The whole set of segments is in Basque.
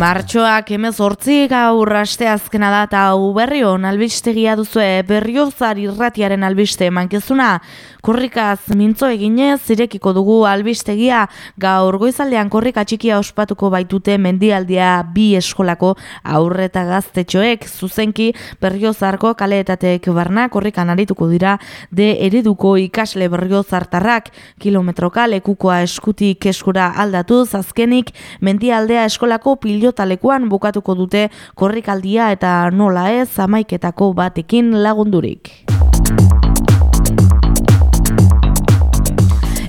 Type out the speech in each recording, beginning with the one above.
Martxoak emez hortzi gaur aste azkena da eta uberrion albistegia duzue berriozar irratiaren albiste mankezuna. Korrikaz mintzo eginez zirekiko dugu albistegia. Gaur goizaldean korrika txikia ospatuko baitute mendialdia bi eskolako aurreta gaztetxoek. Zuzenki berriozarko kaleetatek barna korrikan arituko dira de ereduko ikasle berriozartarrak. Kilometroka lekukoa eskutik eskura aldatu azkenik mendialdea eskolako pilo pilotalekuan bukatuko dute korrikaldia eta nola ez amaiketako batekin lagundurik.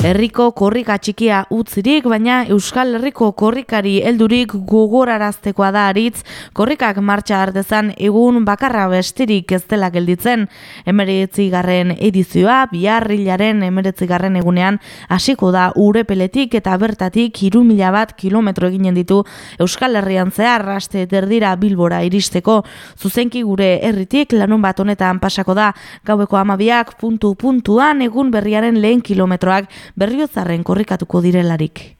Herriko korrika txikia utzirik, baina Euskal Herriko korrikari heldurik gogoraraztekoa da aritz, korrikak martxa artezan egun bakarra bestirik ez dela gelditzen. Emeretzi garren edizioa, biharrilaren emeretzi garren egunean, hasiko da urepeletik eta bertatik iru mila bat kilometro eginen ditu Euskal Herrian zehar raste derdira bilbora iristeko. Zuzenki gure herritik lanun bat honetan pasako da, gaueko amabiak puntu puntuan egun berriaren lehen kilometroak berriozarren korrikatuko direlarik.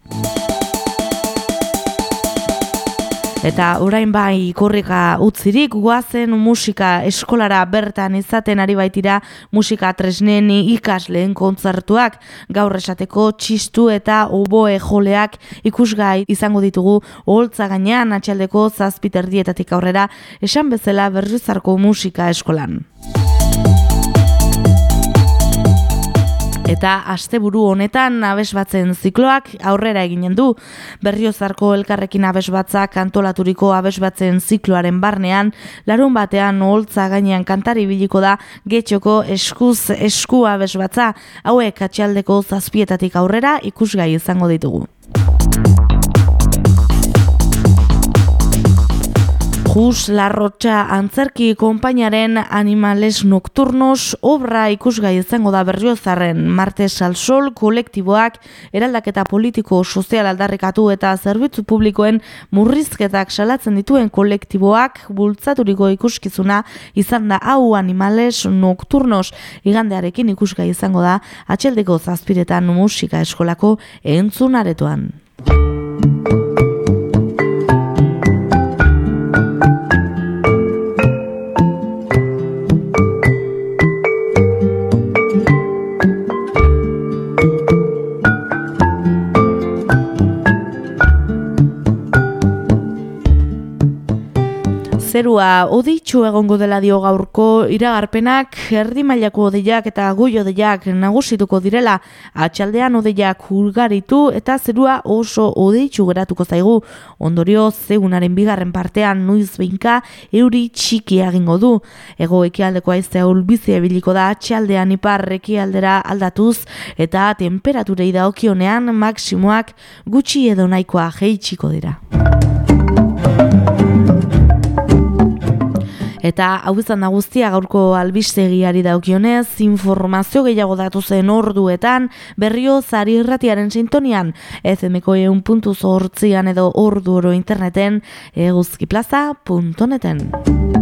Eta orain bai korrika utzirik guazen musika eskolara bertan izaten ari baitira musika tresneni ikasleen kontzertuak gaur esateko txistu eta oboe joleak ikusgai izango ditugu holtza gainean atxaldeko zazpiterdietatik aurrera esan bezala berrizarko musika eskolan. Eta asteburu honetan abesbatzen zikloak aurrera eginen du. Berriozarko elkarrekin abesbatzak antolaturiko abesbatzen zikloaren barnean, larun batean oholtza gainean kantari biliko da getxoko eskuz esku abesbatza, hauek atxaldeko zazpietatik aurrera ikusgai izango ditugu. Jus Larrotxa antzerki konpainaren Animales Nocturnos obra ikusgai izango da berriozarren Martes al Sol kolektiboak eraldaketa politiko sozial aldarrikatu eta zerbitzu publikoen murrizketak salatzen dituen kolektiboak bultzaturiko ikuskizuna izan da hau Animales Nocturnos igandearekin ikusgai izango da atxeldeko zazpiretan musika eskolako entzunaretoan. Zerua oditxu egongo dela dio gaurko iragarpenak erdi mailako odeiak eta gui odeiak nagusituko direla. Atxaldean odeiak urgaritu eta zerua oso oditxu geratuko zaigu. Ondorio zegunaren bigarren partean nuiz behinka euri txiki egingo du. Ego ekialdeko aiztea ulbizia biliko da atxaldean ipar ekialdera aldatuz eta temperaturei da okionean maksimoak gutxi edo nahikoa jeitxiko dira. Eta hau izan da guztia gaurko albistegiari daukionez, informazio gehiago datu zen orduetan, berrio zari irratiaren sintonian, FMko eun puntu zortzian edo ordu oro interneten eguzkiplaza.neten.